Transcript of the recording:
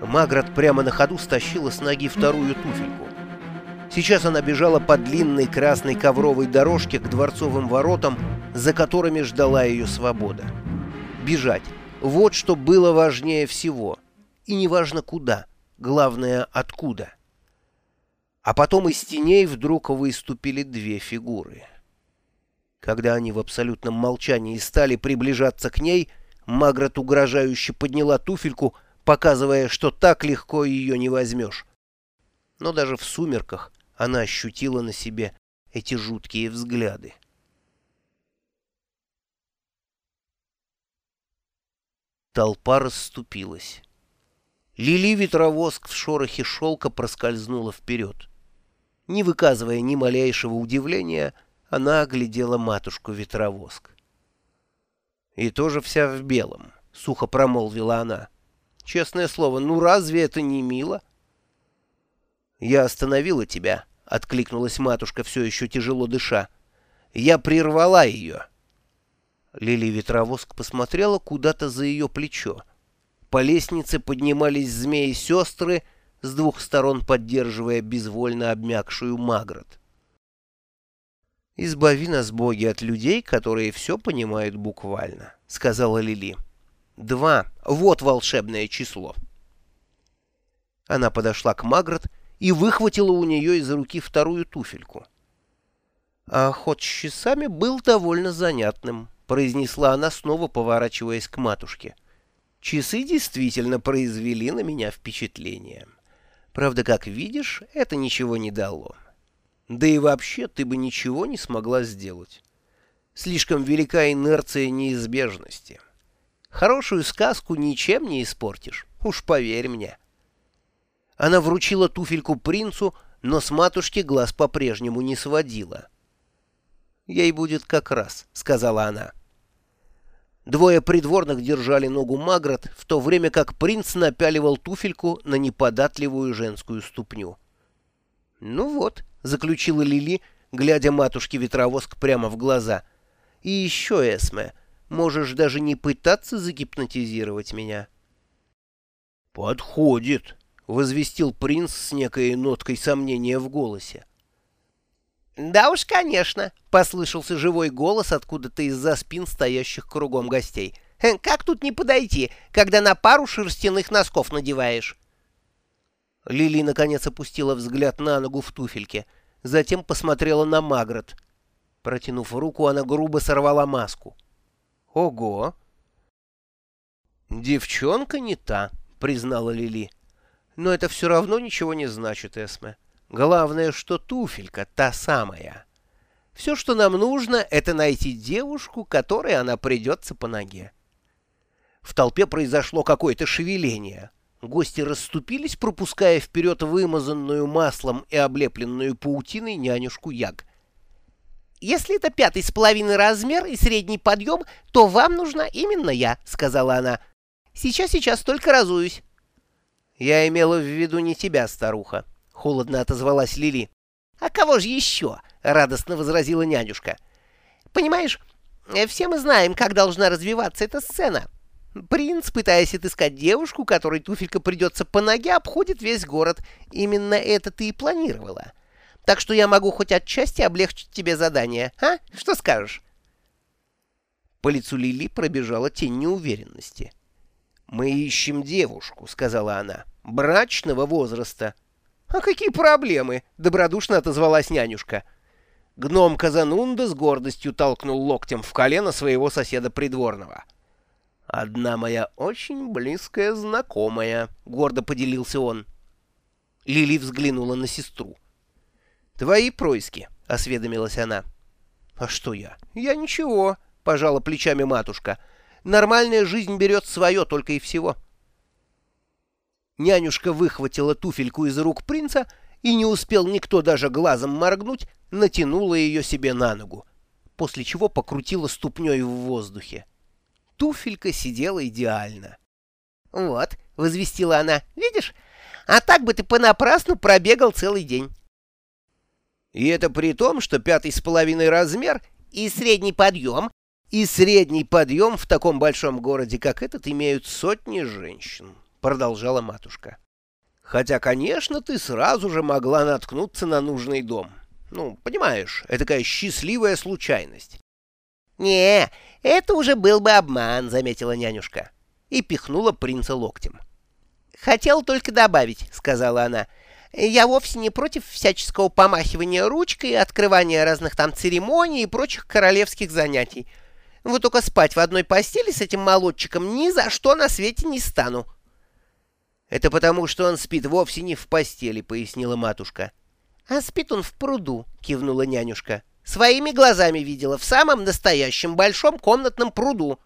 Маград прямо на ходу стащила с ноги вторую туфельку. Сейчас она бежала по длинной красной ковровой дорожке к дворцовым воротам, за которыми ждала ее свобода. Бежать. Вот что было важнее всего. И неважно куда. Главное, откуда. А потом из теней вдруг выступили две фигуры. Когда они в абсолютном молчании стали приближаться к ней, Магрот угрожающе подняла туфельку, показывая, что так легко ее не возьмешь. Но даже в сумерках она ощутила на себе эти жуткие взгляды. Толпа расступилась. Лили ветровоск в шорохе шелка проскользнула вперед. Не выказывая ни малейшего удивления, она оглядела матушку ветровоск. «И тоже вся в белом», — сухо промолвила она. «Честное слово, ну разве это не мило?» «Я остановила тебя», — откликнулась матушка, все еще тяжело дыша. «Я прервала ее». Лили Ветровоск посмотрела куда-то за ее плечо. По лестнице поднимались змеи-сестры, с двух сторон поддерживая безвольно обмякшую Магрот. «Избави нас, боги, от людей, которые все понимают буквально», — сказала Лили. «Два. Вот волшебное число». Она подошла к Магрот и выхватила у нее из руки вторую туфельку. А ход с часами был довольно занятным произнесла она, снова поворачиваясь к матушке. Часы действительно произвели на меня впечатление. Правда, как видишь, это ничего не дало. Да и вообще ты бы ничего не смогла сделать. Слишком велика инерция неизбежности. Хорошую сказку ничем не испортишь, уж поверь мне. Она вручила туфельку принцу, но с матушки глаз по-прежнему не сводила. «Ей будет как раз», — сказала она. Двое придворных держали ногу Магрот, в то время как принц напяливал туфельку на неподатливую женскую ступню. «Ну вот», — заключила Лили, глядя матушке ветровоск прямо в глаза. «И еще, Эсме, можешь даже не пытаться загипнотизировать меня». «Подходит», — возвестил принц с некой ноткой сомнения в голосе. «Да уж, конечно», — послышался живой голос откуда-то из-за спин стоящих кругом гостей. «Как тут не подойти, когда на пару шерстяных носков надеваешь?» Лили наконец опустила взгляд на ногу в туфельке, затем посмотрела на Магрот. Протянув руку, она грубо сорвала маску. «Ого!» «Девчонка не та», — признала Лили. «Но это все равно ничего не значит, Эсме. Главное, что туфелька та самая. Все, что нам нужно, это найти девушку, которой она придется по ноге. В толпе произошло какое-то шевеление. Гости расступились, пропуская вперед вымазанную маслом и облепленную паутиной нянюшку Яг. «Если это пятый с половиной размер и средний подъем, то вам нужна именно я», — сказала она. «Сейчас-сейчас только разуюсь». «Я имела в виду не тебя, старуха», — холодно отозвалась Лили. «А кого же еще?» — радостно возразила нянюшка. «Понимаешь, все мы знаем, как должна развиваться эта сцена. Принц, пытаясь отыскать девушку, которой туфелька придется по ноге, обходит весь город. Именно это ты и планировала. Так что я могу хоть отчасти облегчить тебе задание. А? Что скажешь?» По лицу Лили пробежала тень неуверенности. «Мы ищем девушку», — сказала она, — «брачного возраста». «А какие проблемы?» — добродушно отозвалась нянюшка. Гном Казанунда с гордостью толкнул локтем в колено своего соседа придворного. «Одна моя очень близкая знакомая», — гордо поделился он. Лили взглянула на сестру. «Твои происки», — осведомилась она. «А что я?» «Я ничего», — пожала плечами матушка. «Нормальная жизнь берет свое только и всего». Нянюшка выхватила туфельку из рук принца и не успел никто даже глазом моргнуть, натянула ее себе на ногу, после чего покрутила ступней в воздухе. Туфелька сидела идеально. «Вот», — возвестила она, — «видишь? А так бы ты понапрасну пробегал целый день». И это при том, что пятый с половиной размер и средний подъем, и средний подъем в таком большом городе, как этот, имеют сотни женщин. — продолжала матушка. «Хотя, конечно, ты сразу же могла наткнуться на нужный дом. Ну, понимаешь, это такая счастливая случайность». «Не, это уже был бы обман», — заметила нянюшка. И пихнула принца локтем. «Хотел только добавить», — сказала она. «Я вовсе не против всяческого помахивания ручкой, открывания разных там церемоний и прочих королевских занятий. Вот только спать в одной постели с этим молодчиком ни за что на свете не стану». «Это потому, что он спит вовсе не в постели», — пояснила матушка. «А спит он в пруду», — кивнула нянюшка. «Своими глазами видела, в самом настоящем большом комнатном пруду».